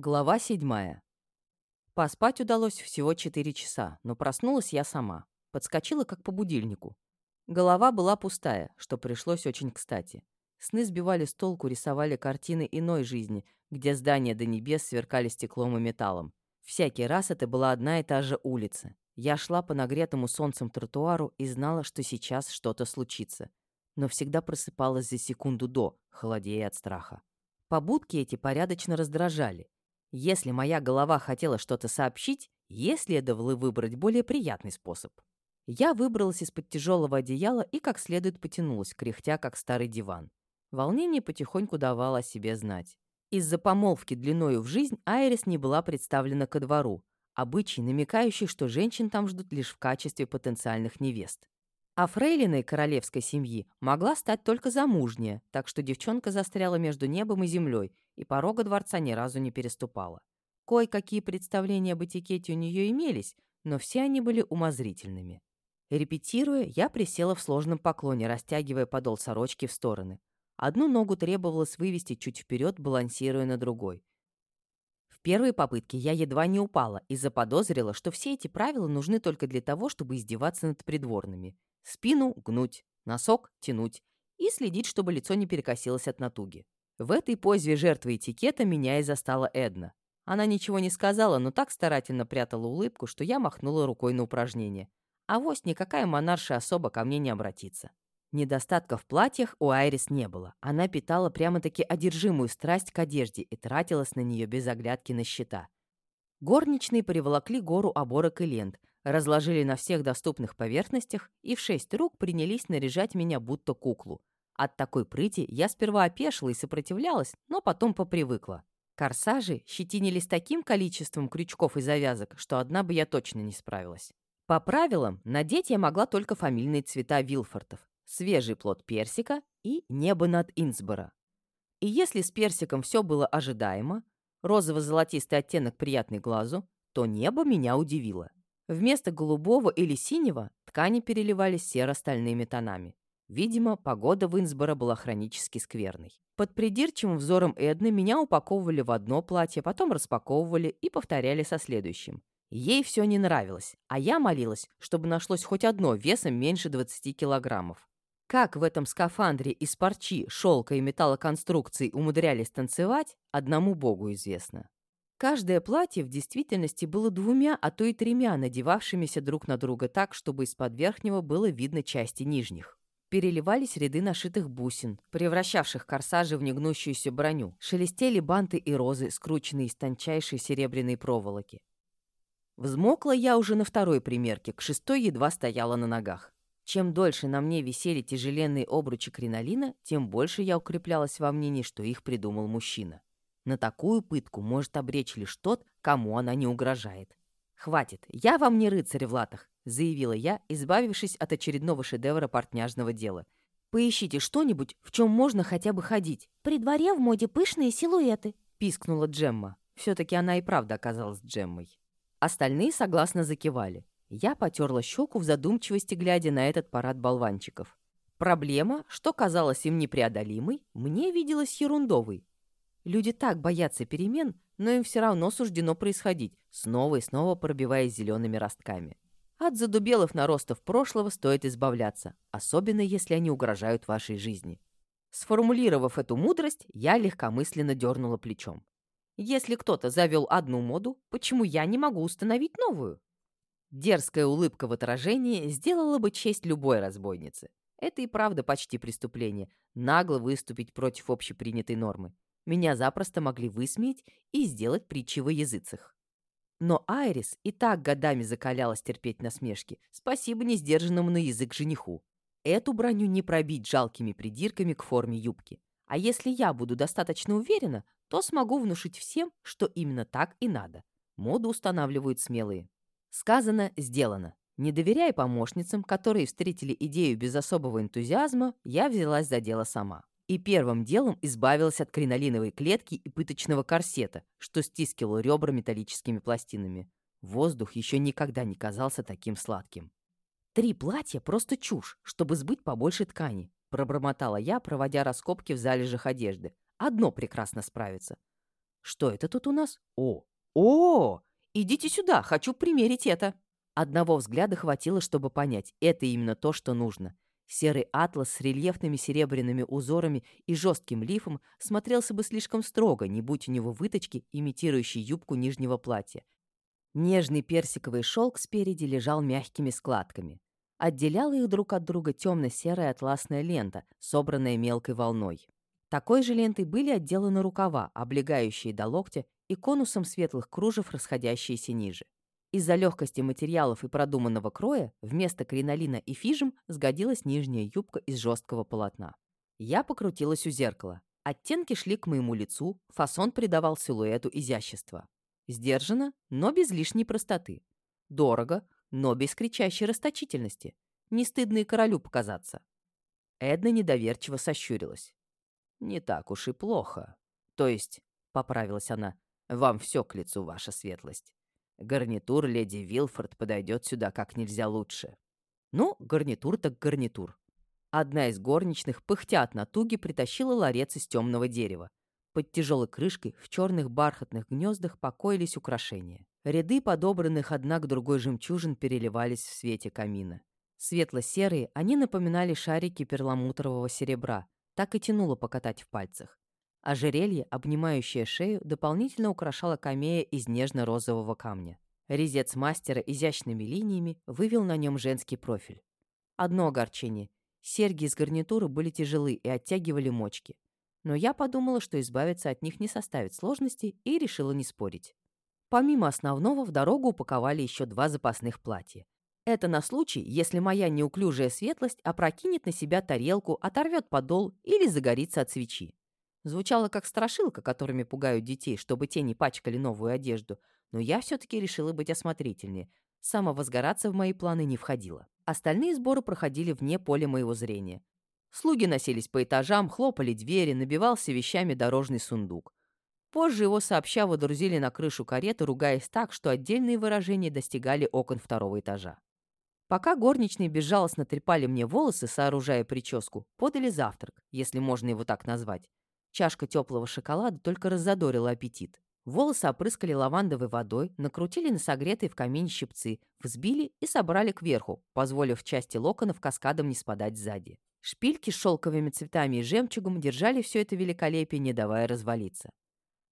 Глава седьмая. Поспать удалось всего 4 часа, но проснулась я сама. Подскочила как по будильнику. Голова была пустая, что пришлось очень кстати. Сны сбивали с толку, рисовали картины иной жизни, где здания до небес сверкали стеклом и металлом. Всякий раз это была одна и та же улица. Я шла по нагретому солнцем тротуару и знала, что сейчас что-то случится. Но всегда просыпалась за секунду до, холодея от страха. Побудки эти порядочно раздражали. Если моя голова хотела что-то сообщить, ей следовало выбрать более приятный способ. Я выбралась из-под тяжелого одеяла и как следует потянулась, кряхтя, как старый диван. Волнение потихоньку давало о себе знать. Из-за помолвки длиною в жизнь Айрис не была представлена ко двору, обычай, намекающий, что женщин там ждут лишь в качестве потенциальных невест. А фрейлиной королевской семьи могла стать только замужняя, так что девчонка застряла между небом и землей и порога дворца ни разу не переступала. Кое-какие представления об этикете у нее имелись, но все они были умозрительными. Репетируя, я присела в сложном поклоне, растягивая подол сорочки в стороны. Одну ногу требовалось вывести чуть вперед, балансируя на другой. В первой попытке я едва не упала и заподозрила, что все эти правила нужны только для того, чтобы издеваться над придворными. Спину гнуть, носок тянуть и следить, чтобы лицо не перекосилось от натуги. В этой позе жертвы этикета меня и застала Эдна. Она ничего не сказала, но так старательно прятала улыбку, что я махнула рукой на упражнение. А вось никакая монарша особо ко мне не обратится. Недостатка в платьях у Айрис не было. Она питала прямо-таки одержимую страсть к одежде и тратилась на нее без оглядки на счета. Горничные приволокли гору оборок и лент, разложили на всех доступных поверхностях и в шесть рук принялись наряжать меня будто куклу. От такой прыти я сперва опешила и сопротивлялась, но потом попривыкла. Корсажи щетинились таким количеством крючков и завязок, что одна бы я точно не справилась. По правилам, надеть я могла только фамильные цвета Вилфортов, свежий плод персика и небо над Инсборо. И если с персиком все было ожидаемо, розово-золотистый оттенок приятный глазу, то небо меня удивило. Вместо голубого или синего ткани переливались серо-стальными тонами. Видимо, погода в Инсборо была хронически скверной. Под придирчивым взором Эдны меня упаковывали в одно платье, потом распаковывали и повторяли со следующим. Ей все не нравилось, а я молилась, чтобы нашлось хоть одно весом меньше 20 килограммов. Как в этом скафандре из парчи, шелка и металлоконструкций умудрялись танцевать, одному богу известно. Каждое платье в действительности было двумя, а то и тремя, надевавшимися друг на друга так, чтобы из-под верхнего было видно части нижних. Переливались ряды нашитых бусин, превращавших корсажи в негнущуюся броню. Шелестели банты и розы, скрученные из тончайшей серебряной проволоки. Взмокла я уже на второй примерке, к шестой едва стояла на ногах. Чем дольше на мне висели тяжеленные обручи кринолина, тем больше я укреплялась во мнении, что их придумал мужчина. На такую пытку может обречь лишь тот, кому она не угрожает. «Хватит, я вам не рыцарь в латах», — заявила я, избавившись от очередного шедевра портняжного дела. «Поищите что-нибудь, в чем можно хотя бы ходить». «При дворе в моде пышные силуэты», — пискнула Джемма. Все-таки она и правда оказалась Джеммой. Остальные согласно закивали. Я потерла щеку в задумчивости, глядя на этот парад болванчиков. Проблема, что казалась им непреодолимой, мне виделась ерундовой. Люди так боятся перемен, но им все равно суждено происходить, снова и снова пробиваясь зелеными ростками. От задубелых наростов прошлого стоит избавляться, особенно если они угрожают вашей жизни. Сформулировав эту мудрость, я легкомысленно дернула плечом. Если кто-то завел одну моду, почему я не могу установить новую? Дерзкая улыбка в отражении сделала бы честь любой разбойнице. Это и правда почти преступление – нагло выступить против общепринятой нормы меня запросто могли высмеять и сделать притчи во языцах. Но Айрис и так годами закалялась терпеть насмешки, спасибо несдержанному на язык жениху. Эту броню не пробить жалкими придирками к форме юбки. А если я буду достаточно уверена, то смогу внушить всем, что именно так и надо. Моду устанавливают смелые. Сказано, сделано. Не доверяя помощницам, которые встретили идею без особого энтузиазма, я взялась за дело сама и первым делом избавилась от кринолиновой клетки и пыточного корсета, что стискивал ребра металлическими пластинами. Воздух еще никогда не казался таким сладким. «Три платья — просто чушь, чтобы сбыть побольше ткани», — пробормотала я, проводя раскопки в залежах одежды. «Одно прекрасно справится». Что это тут у нас? О! О! Идите сюда, хочу примерить это. Одного взгляда хватило, чтобы понять, это именно то, что нужно. Серый атлас с рельефными серебряными узорами и жестким лифом смотрелся бы слишком строго, не будь у него выточки, имитирующей юбку нижнего платья. Нежный персиковый шелк спереди лежал мягкими складками. Отделяла их друг от друга темно-серая атласная лента, собранная мелкой волной. Такой же лентой были отделаны рукава, облегающие до локтя, и конусом светлых кружев, расходящиеся ниже. Из-за легкости материалов и продуманного кроя вместо кринолина и фижем сгодилась нижняя юбка из жесткого полотна. Я покрутилась у зеркала. Оттенки шли к моему лицу, фасон придавал силуэту изящества. Сдержанно, но без лишней простоты. Дорого, но без кричащей расточительности. Не стыдно и королю показаться. Эдна недоверчиво сощурилась. «Не так уж и плохо. То есть, — поправилась она, — вам все к лицу, ваша светлость. Гарнитур леди Вилфорд подойдет сюда как нельзя лучше». Ну, гарнитур так гарнитур. Одна из горничных, пыхтя от натуги, притащила ларец из темного дерева. Под тяжелой крышкой в черных бархатных гнездах покоились украшения. Ряды подобранных одна к другой жемчужин переливались в свете камина. Светло-серые, они напоминали шарики перламутрового серебра, так и тянуло покатать в пальцах. Ожерелье, обнимающее шею, дополнительно украшало камея из нежно-розового камня. Резец мастера изящными линиями вывел на нем женский профиль. Одно огорчение. Серьги из гарнитуры были тяжелы и оттягивали мочки. Но я подумала, что избавиться от них не составит сложности, и решила не спорить. Помимо основного, в дорогу упаковали еще два запасных платья. Это на случай, если моя неуклюжая светлость опрокинет на себя тарелку, оторвет подол или загорится от свечи. Звучало как страшилка, которыми пугают детей, чтобы те не пачкали новую одежду, но я все-таки решила быть осмотрительнее. Самовозгораться в мои планы не входило. Остальные сборы проходили вне поля моего зрения. Слуги носились по этажам, хлопали двери, набивался вещами дорожный сундук. Позже его сообща водрузили на крышу кареты, ругаясь так, что отдельные выражения достигали окон второго этажа. Пока горничные безжалостно трепали мне волосы, сооружая прическу, подали завтрак, если можно его так назвать. Чашка теплого шоколада только раззадорила аппетит. Волосы опрыскали лавандовой водой, накрутили на согретые в камине щипцы, взбили и собрали кверху, позволив части локонов каскадом не спадать сзади. Шпильки с шелковыми цветами и жемчугом держали все это великолепие, не давая развалиться.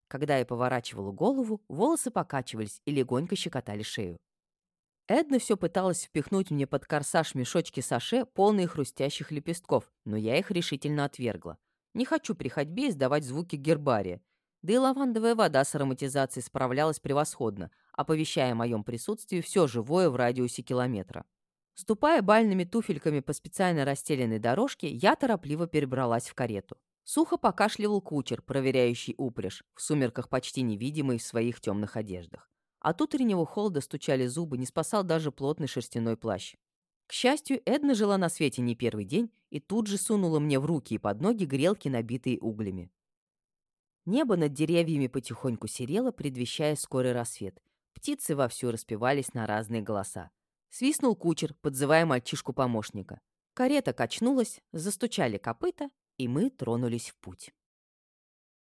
Когда я поворачивала голову, волосы покачивались и легонько щекотали шею. Эдна все пыталась впихнуть мне под корсаж мешочки саше, полные хрустящих лепестков, но я их решительно отвергла. Не хочу при ходьбе издавать звуки гербария. Да и лавандовая вода с ароматизацией справлялась превосходно, оповещая о моем присутствии все живое в радиусе километра. Ступая бальными туфельками по специально расстеленной дорожке, я торопливо перебралась в карету. Сухо покашливал кучер, проверяющий упряжь, в сумерках почти невидимый в своих темных одеждах. От утреннего холода стучали зубы, не спасал даже плотный шерстяной плащ. К счастью, Эдна жила на свете не первый день и тут же сунула мне в руки и под ноги грелки, набитые углями. Небо над деревьями потихоньку серело, предвещая скорый рассвет. Птицы вовсю распевались на разные голоса. Свистнул кучер, подзывая мальчишку-помощника. Карета качнулась, застучали копыта, и мы тронулись в путь.